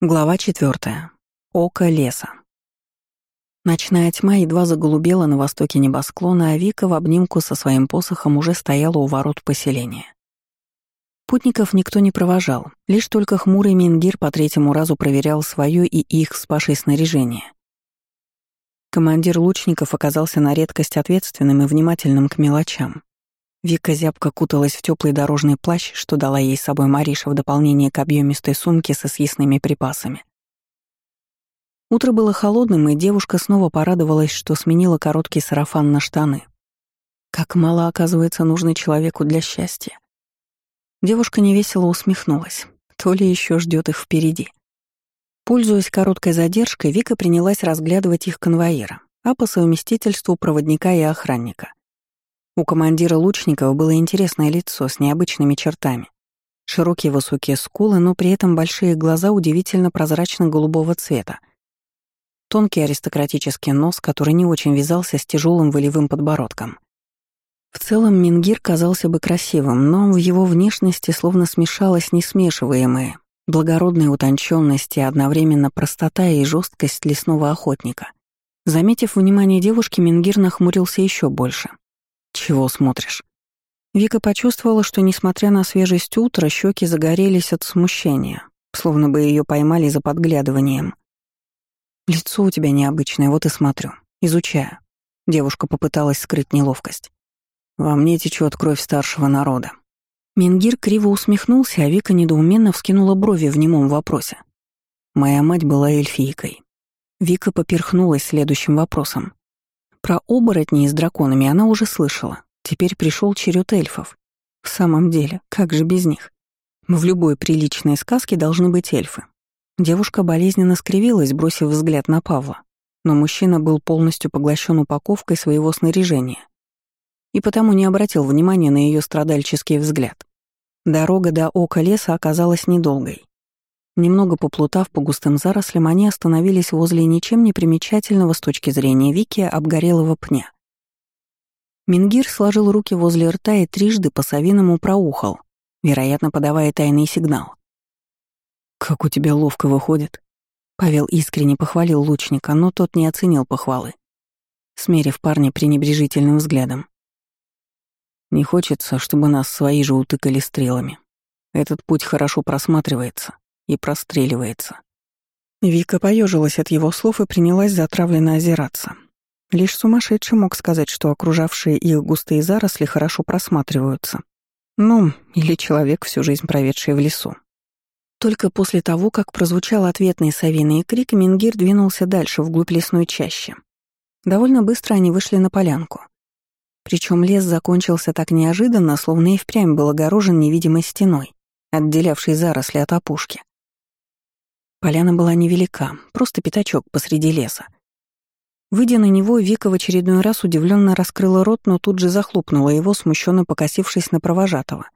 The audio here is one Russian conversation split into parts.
Глава четвертая. Око леса. Ночная тьма едва заголубела на востоке небосклона, а Вика в обнимку со своим посохом уже стояла у ворот поселения. Путников никто не провожал, лишь только хмурый Мингир по третьему разу проверял свое и их спасшее снаряжение. Командир лучников оказался на редкость ответственным и внимательным к мелочам, Вика зябко куталась в теплый дорожный плащ, что дала ей с собой Мариша в дополнение к объемистой сумке со съестными припасами. Утро было холодным, и девушка снова порадовалась, что сменила короткий сарафан на штаны. Как мало, оказывается, нужно человеку для счастья. Девушка невесело усмехнулась. То ли еще ждет их впереди. Пользуясь короткой задержкой, Вика принялась разглядывать их конвоира, а по совместительству проводника и охранника — у командира лучников было интересное лицо с необычными чертами. Широкие высокие скулы, но при этом большие глаза удивительно прозрачно-голубого цвета. Тонкий аристократический нос, который не очень вязался с тяжелым волевым подбородком. В целом Мингир казался бы красивым, но в его внешности словно смешалось несмешиваемое, благородная утонченность и одновременно простота и жесткость лесного охотника. Заметив внимание девушки, Мингир нахмурился еще больше — «Чего смотришь?» Вика почувствовала, что, несмотря на свежесть утра, щеки загорелись от смущения, словно бы ее поймали за подглядыванием. «Лицо у тебя необычное, вот и смотрю. Изучаю». Девушка попыталась скрыть неловкость. «Во мне течет кровь старшего народа». Мингир криво усмехнулся, а Вика недоуменно вскинула брови в немом вопросе. «Моя мать была эльфийкой». Вика поперхнулась следующим вопросом. Про оборотней с драконами она уже слышала. Теперь пришел черед эльфов. В самом деле, как же без них? В любой приличной сказке должны быть эльфы. Девушка болезненно скривилась, бросив взгляд на Павла. Но мужчина был полностью поглощен упаковкой своего снаряжения. И потому не обратил внимания на ее страдальческий взгляд. Дорога до ока леса оказалась недолгой. Немного поплутав по густым зарослям, они остановились возле ничем не примечательного с точки зрения Вики обгорелого пня. Мингир сложил руки возле рта и трижды по-совиному проухал, вероятно, подавая тайный сигнал. «Как у тебя ловко выходит», — Павел искренне похвалил лучника, но тот не оценил похвалы, смерив парня пренебрежительным взглядом. «Не хочется, чтобы нас свои же утыкали стрелами. Этот путь хорошо просматривается и простреливается. Вика поежилась от его слов и принялась затравленно озираться. Лишь сумасшедший мог сказать, что окружавшие их густые заросли хорошо просматриваются. Ну, или человек, всю жизнь проведший в лесу. Только после того, как прозвучал ответный совиный крик, Мингир двинулся дальше, вглубь лесной чащи. Довольно быстро они вышли на полянку. Причем лес закончился так неожиданно, словно и впрямь был огорожен невидимой стеной, отделявшей заросли от опушки. Поляна была невелика, просто пятачок посреди леса. Выйдя на него, Вика в очередной раз удивленно раскрыла рот, но тут же захлопнула его, смущенно покосившись на провожатого.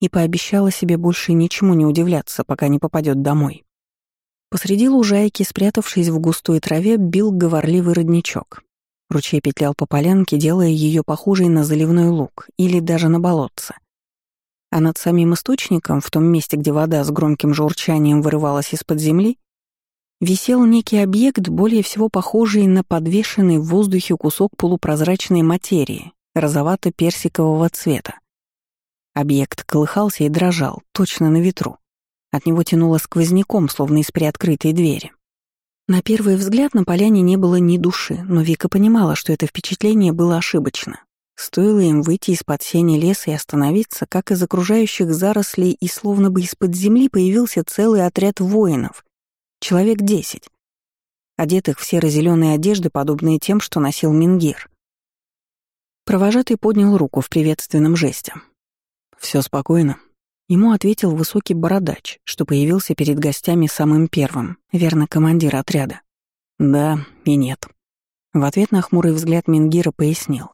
И пообещала себе больше ничему не удивляться, пока не попадет домой. Посреди лужайки, спрятавшись в густой траве, бил говорливый родничок. Ручей петлял по полянке, делая ее похожей на заливной луг или даже на болотце. А над самим источником, в том месте, где вода с громким журчанием вырывалась из-под земли, висел некий объект, более всего похожий на подвешенный в воздухе кусок полупрозрачной материи, розовато-персикового цвета. Объект колыхался и дрожал, точно на ветру. От него тянуло сквозняком, словно из приоткрытой двери. На первый взгляд на поляне не было ни души, но Вика понимала, что это впечатление было ошибочно. Стоило им выйти из-под сени леса и остановиться, как из окружающих зарослей и словно бы из-под земли появился целый отряд воинов. Человек десять. Одетых в серо-зеленые одежды, подобные тем, что носил Мингир. Провожатый поднял руку в приветственном жесте. Все спокойно», Ему ответил высокий бородач, что появился перед гостями самым первым, верно, командир отряда. «Да и нет». В ответ на хмурый взгляд Мингира пояснил.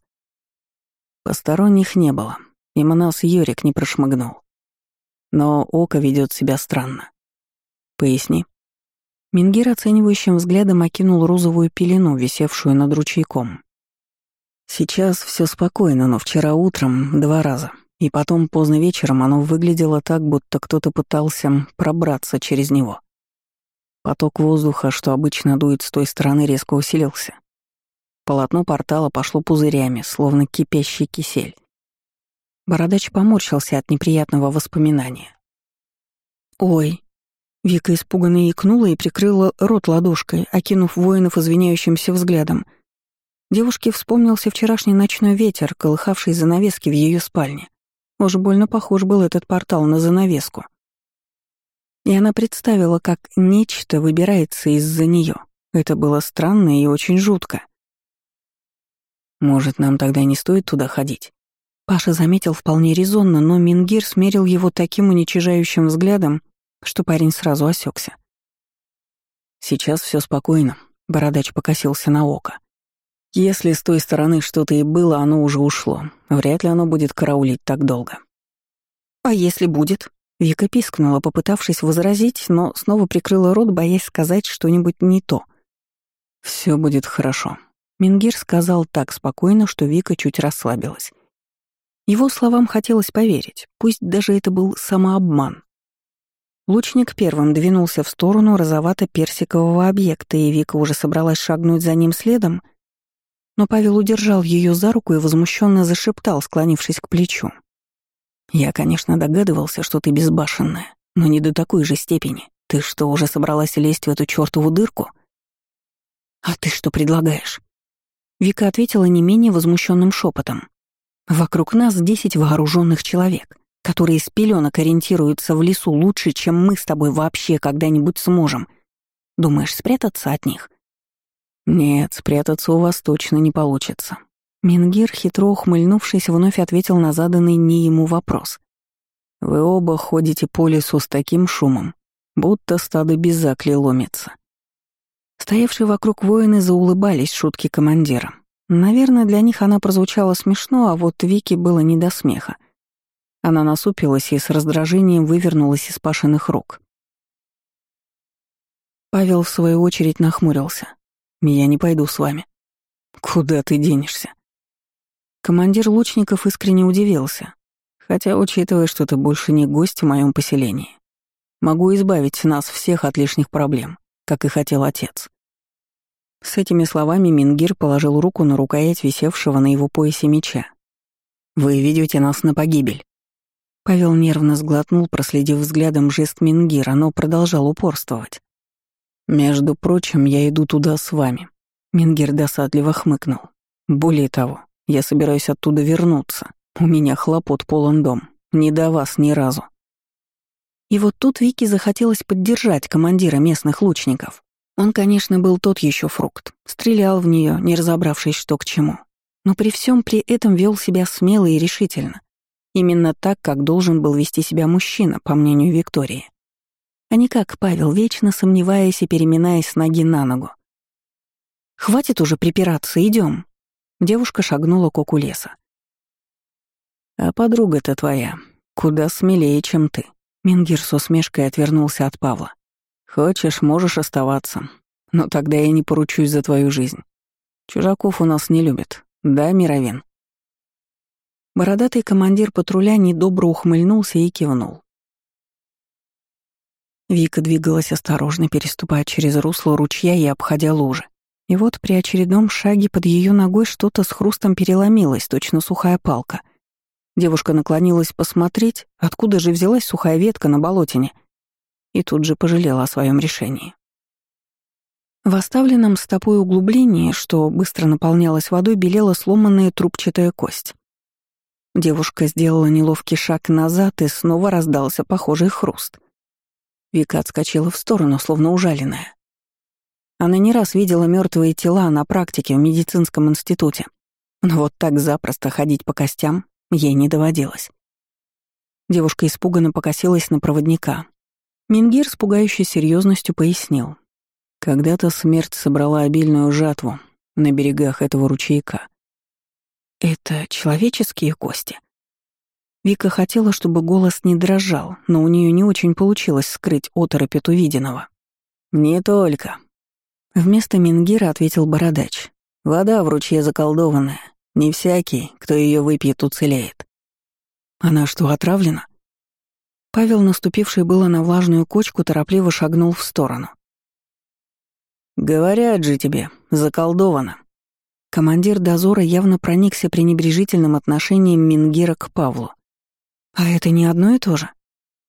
Посторонних не было, мимо нас Йорик не прошмыгнул. Но око ведет себя странно. Поясни. Мингир оценивающим взглядом окинул розовую пелену, висевшую над ручейком. Сейчас все спокойно, но вчера утром два раза. И потом поздно вечером оно выглядело так, будто кто-то пытался пробраться через него. Поток воздуха, что обычно дует с той стороны, резко усилился. Полотно портала пошло пузырями, словно кипящий кисель. Бородач поморщился от неприятного воспоминания. «Ой!» Вика испуганно икнула и прикрыла рот ладошкой, окинув воинов извиняющимся взглядом. Девушке вспомнился вчерашний ночной ветер, колыхавший занавески в ее спальне. Уж больно похож был этот портал на занавеску. И она представила, как нечто выбирается из-за нее. Это было странно и очень жутко. «Может, нам тогда не стоит туда ходить?» Паша заметил вполне резонно, но Мингир смерил его таким уничижающим взглядом, что парень сразу осекся. «Сейчас все спокойно», — бородач покосился на око. «Если с той стороны что-то и было, оно уже ушло. Вряд ли оно будет караулить так долго». «А если будет?» Вика пискнула, попытавшись возразить, но снова прикрыла рот, боясь сказать что-нибудь не то. Все будет хорошо», — Мингир сказал так спокойно, что Вика чуть расслабилась. Его словам хотелось поверить, пусть даже это был самообман. Лучник первым двинулся в сторону розовато-персикового объекта, и Вика уже собралась шагнуть за ним следом, но Павел удержал ее за руку и возмущенно зашептал, склонившись к плечу. «Я, конечно, догадывался, что ты безбашенная, но не до такой же степени. Ты что, уже собралась лезть в эту чертову дырку?» «А ты что предлагаешь?» Вика ответила не менее возмущенным шепотом. «Вокруг нас десять вооруженных человек которые с пеленок ориентируются в лесу лучше, чем мы с тобой вообще когда-нибудь сможем. Думаешь, спрятаться от них? Нет, спрятаться у вас точно не получится. Мингир, хитро ухмыльнувшись, вновь ответил на заданный не ему вопрос. Вы оба ходите по лесу с таким шумом, будто стадо безакли ломится. Стоявшие вокруг воины заулыбались шутки командира. Наверное, для них она прозвучала смешно, а вот Вике было не до смеха. Она насупилась и с раздражением вывернулась из Пашиных рук. Павел, в свою очередь, нахмурился. «Я не пойду с вами». «Куда ты денешься?» Командир лучников искренне удивился, хотя, учитывая, что ты больше не гость в моем поселении, могу избавить нас всех от лишних проблем, как и хотел отец. С этими словами Мингир положил руку на рукоять висевшего на его поясе меча. «Вы ведете нас на погибель». Павел нервно сглотнул, проследив взглядом жест Мингира, но продолжал упорствовать. «Между прочим, я иду туда с вами», — Мингир досадливо хмыкнул. «Более того, я собираюсь оттуда вернуться. У меня хлопот полон дом. Не до вас ни разу». И вот тут Вики захотелось поддержать командира местных лучников. Он, конечно, был тот еще фрукт. Стрелял в нее, не разобравшись, что к чему. Но при всем при этом вел себя смело и решительно. Именно так, как должен был вести себя мужчина, по мнению Виктории. А не как Павел, вечно сомневаясь и переминаясь с ноги на ногу. «Хватит уже припираться, идем. Девушка шагнула к оку. «А подруга-то твоя куда смелее, чем ты». Мингир с усмешкой отвернулся от Павла. «Хочешь, можешь оставаться, но тогда я не поручусь за твою жизнь. Чужаков у нас не любят, да, Мировин?» Бородатый командир патруля недобро ухмыльнулся и кивнул. Вика двигалась осторожно, переступая через русло ручья и обходя лужи. И вот при очередном шаге под ее ногой что-то с хрустом переломилось, точно сухая палка. Девушка наклонилась посмотреть, откуда же взялась сухая ветка на болотине, и тут же пожалела о своем решении. В оставленном стопой углублении, что быстро наполнялось водой, белела сломанная трубчатая кость. Девушка сделала неловкий шаг назад, и снова раздался похожий хруст. Вика отскочила в сторону, словно ужаленная. Она не раз видела мертвые тела на практике в медицинском институте, но вот так запросто ходить по костям ей не доводилось. Девушка испуганно покосилась на проводника. Мингир с пугающей серьезностью пояснил. Когда-то смерть собрала обильную жатву на берегах этого ручейка. Это человеческие кости? Вика хотела, чтобы голос не дрожал, но у нее не очень получилось скрыть оторопь увиденного. «Не только». Вместо Мингира ответил Бородач. «Вода в ручье заколдованная. Не всякий, кто ее выпьет, уцелеет». «Она что, отравлена?» Павел, наступивший было на влажную кочку, торопливо шагнул в сторону. «Говорят же тебе, заколдовано». Командир дозора явно проникся пренебрежительным отношением Мингира к Павлу. А это не одно и то же.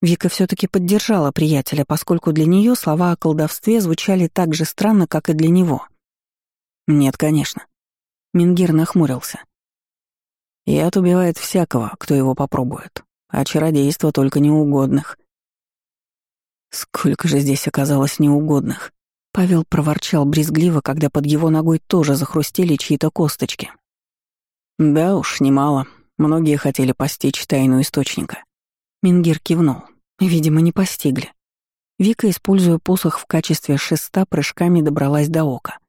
Вика все таки поддержала приятеля, поскольку для нее слова о колдовстве звучали так же странно, как и для него. «Нет, конечно». Мингир нахмурился. Яд убивает всякого, кто его попробует, а чародейство только неугодных. Сколько же здесь оказалось неугодных. Павел проворчал брезгливо, когда под его ногой тоже захрустели чьи-то косточки. Да уж, немало. Многие хотели постичь тайну источника. Мингир кивнул. Видимо, не постигли. Вика, используя посох в качестве шеста, прыжками добралась до ока.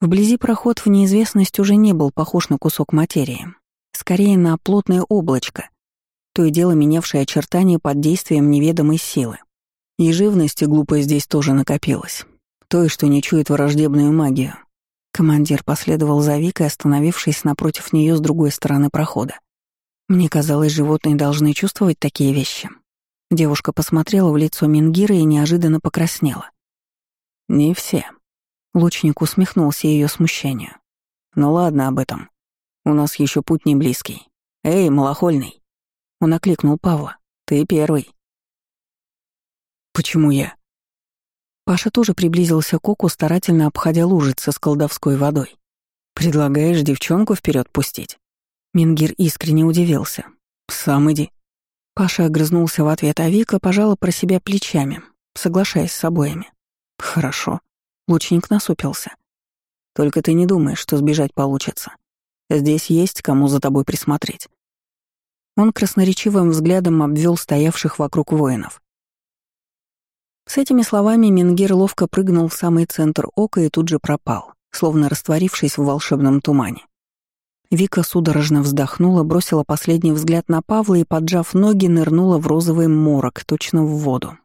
Вблизи проход в неизвестность уже не был похож на кусок материи. Скорее, на плотное облачко, то и дело менявшее очертания под действием неведомой силы. И живности глупой здесь тоже накопилось той, что не чует враждебную магию. Командир последовал за Викой, остановившись напротив нее с другой стороны прохода. Мне казалось, животные должны чувствовать такие вещи. Девушка посмотрела в лицо Мингира и неожиданно покраснела. «Не все». Лучник усмехнулся ее смущению. «Ну ладно об этом. У нас еще путь не близкий. Эй, малохольный!» Он окликнул Павла. «Ты первый». «Почему я?» Паша тоже приблизился к оку, старательно обходя лужицы с колдовской водой. «Предлагаешь девчонку вперед пустить?» Мингир искренне удивился. «Сам иди». Паша огрызнулся в ответ, а Вика пожала про себя плечами, соглашаясь с обоими. «Хорошо». Лучник насупился. «Только ты не думаешь, что сбежать получится. Здесь есть кому за тобой присмотреть». Он красноречивым взглядом обвел стоявших вокруг воинов. С этими словами Мингир ловко прыгнул в самый центр ока и тут же пропал, словно растворившись в волшебном тумане. Вика судорожно вздохнула, бросила последний взгляд на Павла и, поджав ноги, нырнула в розовый морок, точно в воду.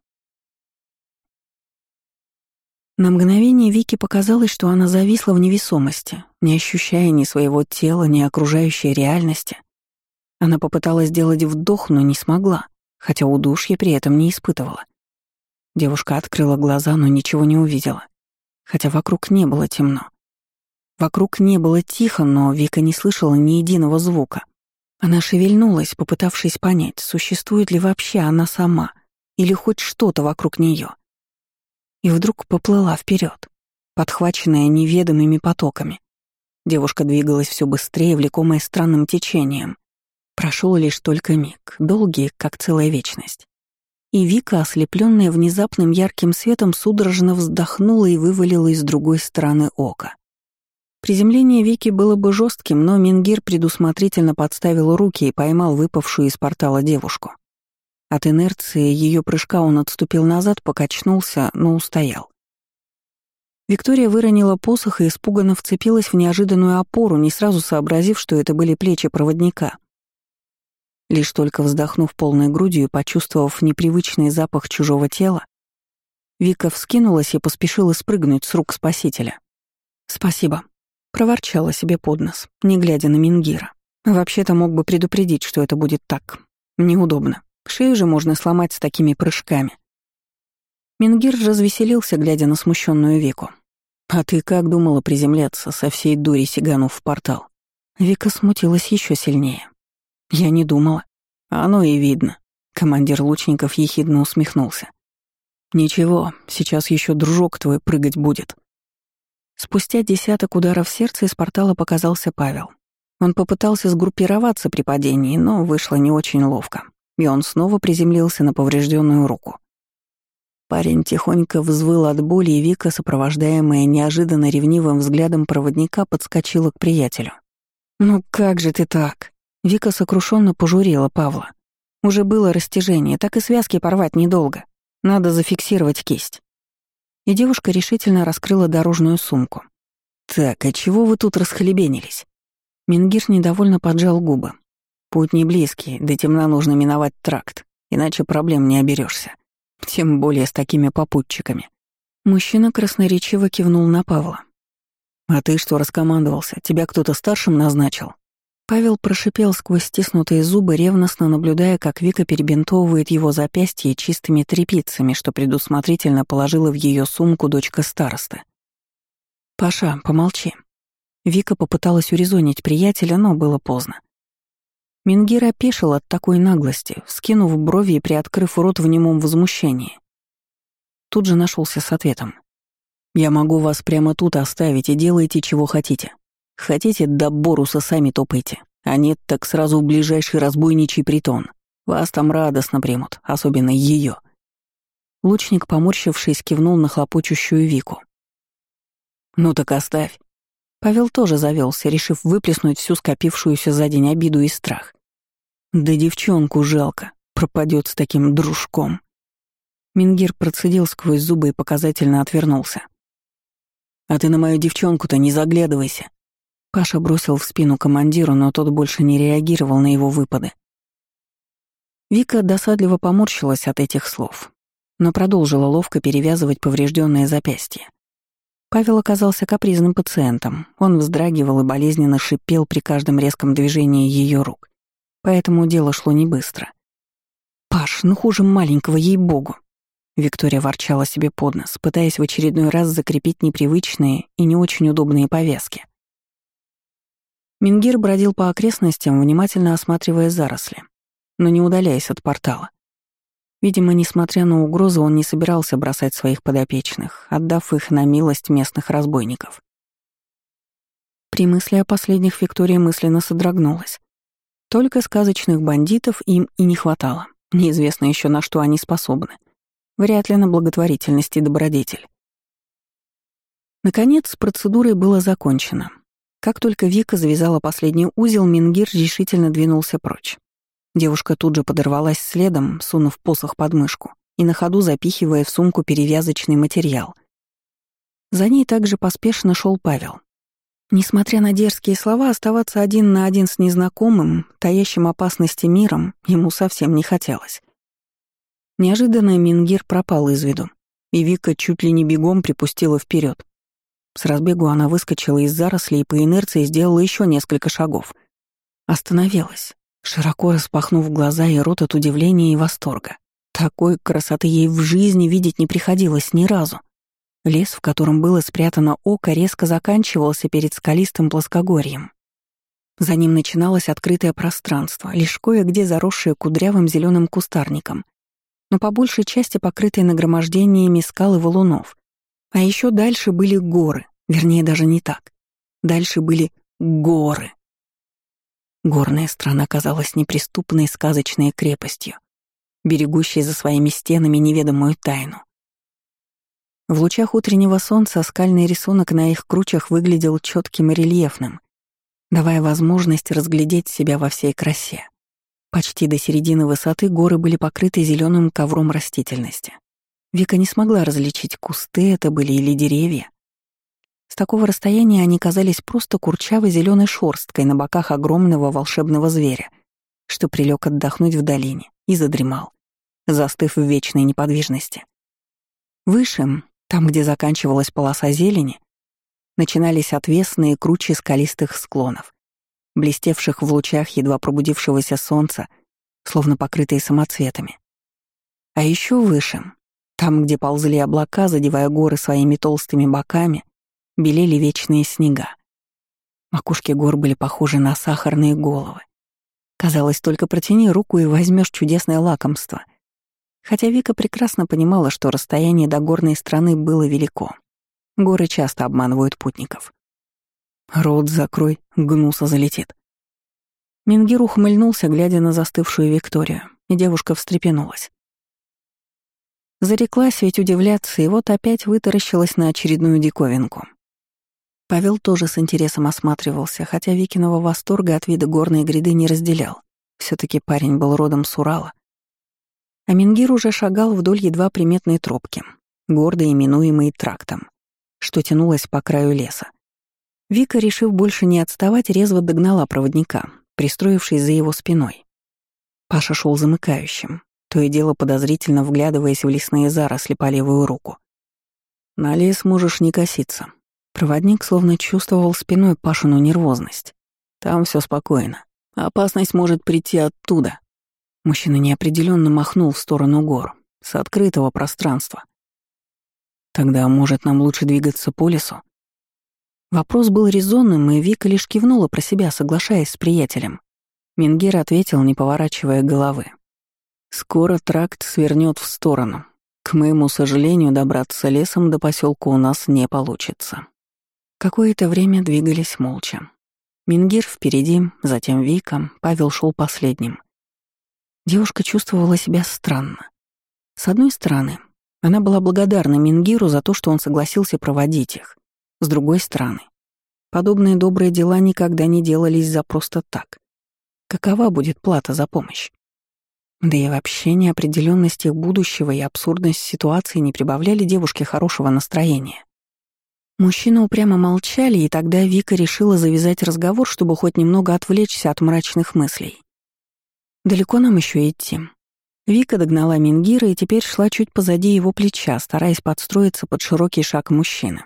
На мгновение Вике показалось, что она зависла в невесомости, не ощущая ни своего тела, ни окружающей реальности. Она попыталась сделать вдох, но не смогла, хотя удушья при этом не испытывала. Девушка открыла глаза, но ничего не увидела. Хотя вокруг не было темно. Вокруг не было тихо, но Вика не слышала ни единого звука. Она шевельнулась, попытавшись понять, существует ли вообще она сама или хоть что-то вокруг нее. И вдруг поплыла вперед, подхваченная неведомыми потоками. Девушка двигалась все быстрее, влекомая странным течением. Прошел лишь только миг, долгий, как целая вечность. И Вика, ослепленная внезапным ярким светом, судорожно вздохнула и вывалила из другой стороны ока. Приземление Вики было бы жестким, но Мингир предусмотрительно подставил руки и поймал выпавшую из портала девушку. От инерции ее прыжка он отступил назад, покачнулся, но устоял. Виктория выронила посох и испуганно вцепилась в неожиданную опору, не сразу сообразив, что это были плечи проводника. Лишь только вздохнув полной грудью и почувствовав непривычный запах чужого тела, Вика вскинулась и поспешила спрыгнуть с рук спасителя. «Спасибо», — проворчала себе под нос, не глядя на Мингира. «Вообще-то мог бы предупредить, что это будет так. Неудобно. Шею же можно сломать с такими прыжками». Мингир развеселился, глядя на смущенную Вику. «А ты как думала приземляться, со всей дури сиганув в портал?» Вика смутилась еще сильнее. Я не думала. Оно и видно. Командир лучников ехидно усмехнулся. Ничего, сейчас еще дружок твой прыгать будет. Спустя десяток ударов сердца из портала показался Павел. Он попытался сгруппироваться при падении, но вышло не очень ловко, и он снова приземлился на поврежденную руку. Парень тихонько взвыл от боли, и Вика, сопровождаемая неожиданно ревнивым взглядом проводника, подскочила к приятелю. «Ну как же ты так?» Вика сокрушенно пожурила Павла. Уже было растяжение, так и связки порвать недолго. Надо зафиксировать кисть. И девушка решительно раскрыла дорожную сумку. «Так, а чего вы тут расхлебенились?» Мингир недовольно поджал губы. «Путь не близкий, до темна нужно миновать тракт, иначе проблем не оберешься. Тем более с такими попутчиками». Мужчина красноречиво кивнул на Павла. «А ты что раскомандовался? Тебя кто-то старшим назначил?» Павел прошипел сквозь стиснутые зубы, ревностно наблюдая, как Вика перебинтовывает его запястье чистыми тряпицами, что предусмотрительно положила в ее сумку дочка старосты. «Паша, помолчи». Вика попыталась урезонить приятеля, но было поздно. Мингир опешил от такой наглости, вскинув брови и приоткрыв рот в немом возмущении. Тут же нашелся с ответом. «Я могу вас прямо тут оставить и делайте, чего хотите. Хотите, до Боруса сами топайте, а нет, так сразу в ближайший разбойничий притон. Вас там радостно примут, особенно ее. Лучник, поморщившись, кивнул на хлопочущую Вику. «Ну так оставь. Павел тоже завелся, решив выплеснуть всю скопившуюся за день обиду и страх. Да девчонку жалко, пропадет с таким дружком. Мингир процедил сквозь зубы и показательно отвернулся. «А ты на мою девчонку-то не заглядывайся!» Паша бросил в спину командиру, но тот больше не реагировал на его выпады. Вика досадливо поморщилась от этих слов, но продолжила ловко перевязывать поврежденное запястье. Павел оказался капризным пациентом. Он вздрагивал и болезненно шипел при каждом резком движении ее рук. Поэтому дело шло не быстро. «Паш, ну хуже маленького, ей-богу!» Виктория ворчала себе под нос, пытаясь в очередной раз закрепить непривычные и не очень удобные повязки. Мингир бродил по окрестностям, внимательно осматривая заросли, но не удаляясь от портала. Видимо, несмотря на угрозу, он не собирался бросать своих подопечных, отдав их на милость местных разбойников. При мысли о последних Виктория мысленно содрогнулась. Только сказочных бандитов им и не хватало. Неизвестно еще на что они способны. Вряд ли на благотворительность и добродетель. Наконец, с процедурой было закончено. Как только Вика завязала последний узел, Мингир решительно двинулся прочь. Девушка тут же подорвалась следом, сунув посох под мышку и на ходу запихивая в сумку перевязочный материал. За ней также поспешно шел Павел. Несмотря на дерзкие слова, оставаться один на один с незнакомым, таящим опасности миром, ему совсем не хотелось. Неожиданно Мингир пропал из виду, и Вика чуть ли не бегом припустила вперед. С разбегу она выскочила из зарослей и по инерции сделала еще несколько шагов. Остановилась, широко распахнув глаза и рот от удивления и восторга. Такой красоты ей в жизни видеть не приходилось ни разу. Лес, в котором было спрятано око, резко заканчивался перед скалистым плоскогорьем. За ним начиналось открытое пространство, лишь кое-где заросшее кудрявым зеленым кустарником, но по большей части покрытое нагромождениями скал и валунов. А еще дальше были горы, вернее, даже не так. Дальше были горы. Горная страна казалась неприступной сказочной крепостью, берегущей за своими стенами неведомую тайну. В лучах утреннего солнца скальный рисунок на их кручах выглядел четким и рельефным, давая возможность разглядеть себя во всей красе. Почти до середины высоты горы были покрыты зеленым ковром растительности. Вика не смогла различить, кусты это были или деревья, с такого расстояния они казались просто курчавой зеленой шорсткой на боках огромного волшебного зверя, что прилег отдохнуть в долине и задремал, застыв в вечной неподвижности. Выше, там, где заканчивалась полоса зелени, начинались отвесные кручи скалистых склонов, блестевших в лучах едва пробудившегося солнца, словно покрытые самоцветами. А еще выше, там, где ползли облака, задевая горы своими толстыми боками, белели вечные снега. Макушки гор были похожи на сахарные головы. Казалось, только протяни руку и возьмешь чудесное лакомство. Хотя Вика прекрасно понимала, что расстояние до горной страны было велико. Горы часто обманывают путников. «Рот закрой, гнуса залетит». Мингир ухмыльнулся, глядя на застывшую Викторию, и девушка встрепенулась. Зареклась ведь удивляться, и вот опять вытаращилась на очередную диковинку. Павел тоже с интересом осматривался, хотя Викиного восторга от вида горной гряды не разделял. все таки парень был родом с Урала. А Мингир уже шагал вдоль едва приметной тропки, гордо именуемой трактом, что тянулась по краю леса. Вика, решив больше не отставать, резво догнала проводника, пристроившись за его спиной. Паша шел замыкающим, то и дело подозрительно вглядываясь в лесные заросли по левую руку. «На лес можешь не коситься», Проводник словно чувствовал спиной Пашину нервозность. Там все спокойно. Опасность может прийти оттуда. Мужчина неопределенно махнул в сторону гор, с открытого пространства. Тогда, может, нам лучше двигаться по лесу? Вопрос был резонным, и Вика лишь кивнула про себя, соглашаясь с приятелем. Мингир ответил, не поворачивая головы. «Скоро тракт свернет в сторону. К моему сожалению, добраться лесом до поселка у нас не получится». Какое-то время двигались молча. Мингир впереди, затем Вика, Павел шел последним. Девушка чувствовала себя странно. С одной стороны, она была благодарна Мингиру за то, что он согласился проводить их. С другой стороны, подобные добрые дела никогда не делались за просто так. Какова будет плата за помощь? Да и вообще неопределенность их будущего и абсурдность ситуации не прибавляли девушке хорошего настроения. Мужчины упрямо молчали, и тогда Вика решила завязать разговор, чтобы хоть немного отвлечься от мрачных мыслей. «Далеко нам еще идти?» Вика догнала Мингира и теперь шла чуть позади его плеча, стараясь подстроиться под широкий шаг мужчины.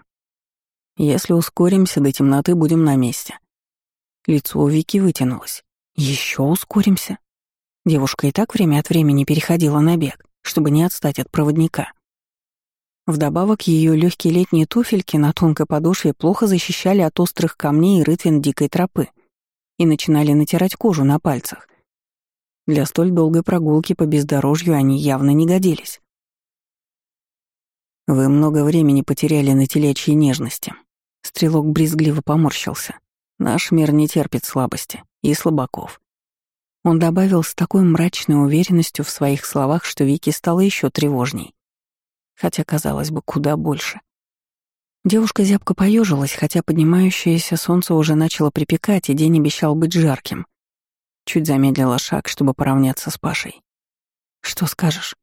Если ускоримся до темноты, будем на месте. Лицо у Вики вытянулось. Еще ускоримся? Девушка и так время от времени переходила на бег, чтобы не отстать от проводника. Вдобавок ее легкие летние туфельки на тонкой подошве плохо защищали от острых камней и рытвин дикой тропы и начинали натирать кожу на пальцах. Для столь долгой прогулки по бездорожью они явно не годились. «Вы много времени потеряли на телячьей нежности», Стрелок брезгливо поморщился. Наш мир не терпит слабости и слабаков. Он добавил с такой мрачной уверенностью в своих словах, что Вики стало еще тревожней. Хотя, казалось бы, куда больше. Девушка зябко поежилась, хотя поднимающееся солнце уже начало припекать, и день обещал быть жарким. Чуть замедлила шаг, чтобы поравняться с Пашей. «Что скажешь?»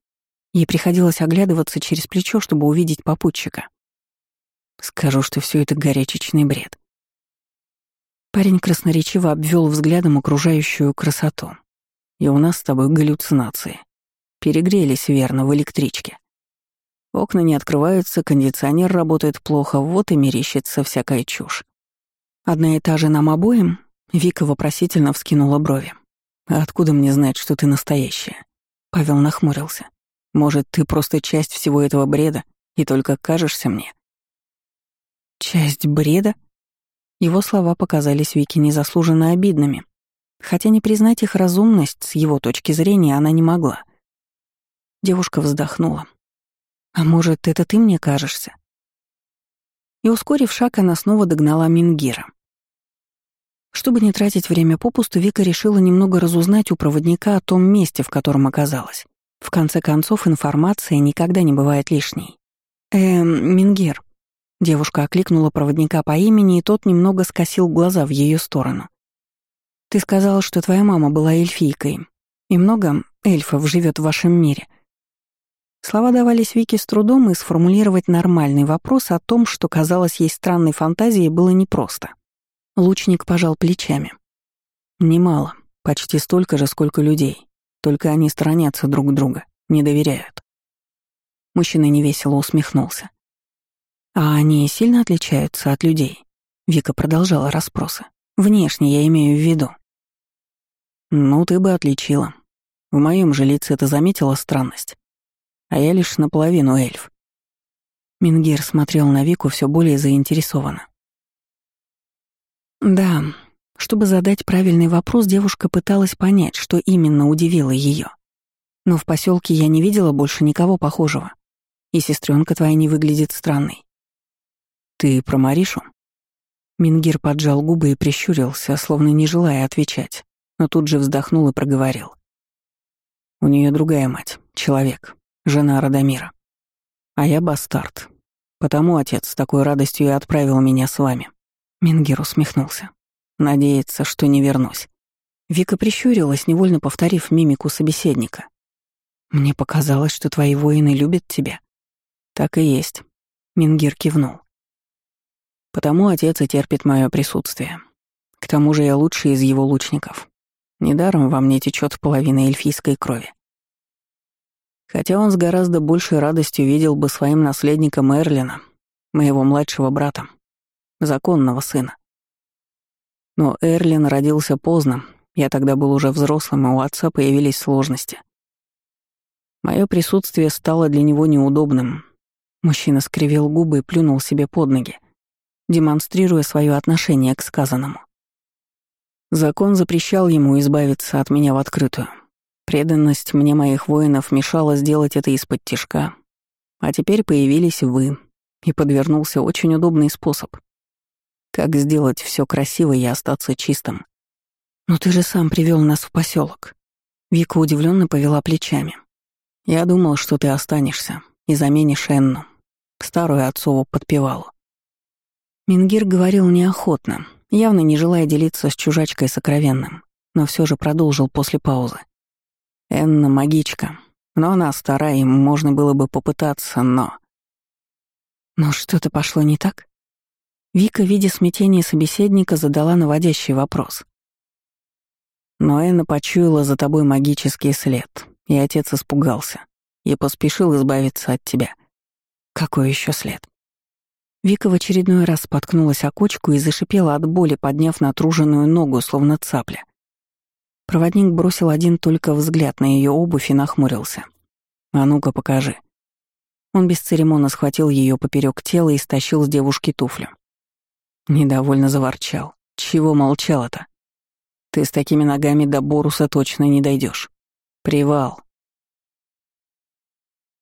Ей приходилось оглядываться через плечо, чтобы увидеть попутчика. Скажу, что все это горячечный бред. Парень красноречиво обвел взглядом окружающую красоту. И у нас с тобой галлюцинации. Перегрелись верно в электричке. Окна не открываются, кондиционер работает плохо, вот и мерещится всякая чушь. Одна и та же нам обоим? Вика вопросительно вскинула брови. «А откуда мне знать, что ты настоящая?» Павел нахмурился. «Может, ты просто часть всего этого бреда и только кажешься мне?» Часть бреда? Его слова показались Вике незаслуженно обидными, хотя не признать их разумность с его точки зрения она не могла. Девушка вздохнула. «А может, это ты мне кажешься?» И, ускорив шаг, она снова догнала Мингира. Чтобы не тратить время попусту, Вика решила немного разузнать у проводника о том месте, в котором оказалась. В конце концов, информация никогда не бывает лишней. «Эм, Мингир», Девушка окликнула проводника по имени, и тот немного скосил глаза в ее сторону. «Ты сказала, что твоя мама была эльфийкой, и много эльфов живет в вашем мире». Слова давались Вике с трудом, и сформулировать нормальный вопрос о том, что казалось ей странной фантазией, было непросто. Лучник пожал плечами. «Немало, почти столько же, сколько людей. Только они сторонятся друг друга, не доверяют». Мужчина невесело усмехнулся. «А они сильно отличаются от людей?» Вика продолжала расспросы. «Внешне я имею в виду». «Ну, ты бы отличила. В моем же лице ты заметила странность. А я лишь наполовину эльф». Мингир смотрел на Вику все более заинтересованно. Да, чтобы задать правильный вопрос, девушка пыталась понять, что именно удивило ее. Но в поселке я не видела больше никого похожего. И сестренка твоя не выглядит странной. «Ты про Маришу?» Мингир поджал губы и прищурился, словно не желая отвечать, но тут же вздохнул и проговорил. «У нее другая мать, человек, жена Радомира. А я бастард. Потому отец с такой радостью и отправил меня с вами». Мингир усмехнулся. «Надеется, что не вернусь». Вика прищурилась, невольно повторив мимику собеседника. «Мне показалось, что твои воины любят тебя». «Так и есть», — Мингир кивнул. Потому отец и терпит мое присутствие. К тому же я лучший из его лучников. Недаром во мне течет половина эльфийской крови. Хотя он с гораздо большей радостью видел бы своим наследником Эрлина, моего младшего брата, законного сына. Но Эрлин родился поздно, я тогда был уже взрослым, и у отца появились сложности. Мое присутствие стало для него неудобным. Мужчина скривил губы и плюнул себе под ноги. демонстрируя свое отношение к сказанному. Закон запрещал ему избавиться от меня в открытую. Преданность мне моих воинов мешала сделать это из-под тишка. А теперь появились вы, и подвернулся очень удобный способ. Как сделать все красиво и остаться чистым. Но ты же сам привел нас в поселок. Вика удивленно повела плечами. Я думал, что ты останешься и заменишь Энну, старую отцову подпевалу. Мингир говорил неохотно, явно не желая делиться с чужачкой сокровенным, но все же продолжил после паузы. «Энна — магичка, но она старая, и можно было бы попытаться, но...» «Но что-то пошло не так?» Вика, видя смятение собеседника, задала наводящий вопрос. Но Энна почуяла за тобой магический след, и отец испугался и поспешил избавиться от тебя. Какой еще след? Вика в очередной раз споткнулась о кочку и зашипела от боли, подняв натруженную ногу, словно цапля. Проводник бросил один только взгляд на ее обувь и нахмурился. «А ну-ка, покажи». Он бесцеремонно схватил ее поперек тела и стащил с девушки туфлю. Недовольно заворчал. «Чего молчала-то? Ты с такими ногами до Боруса точно не дойдешь. Привал,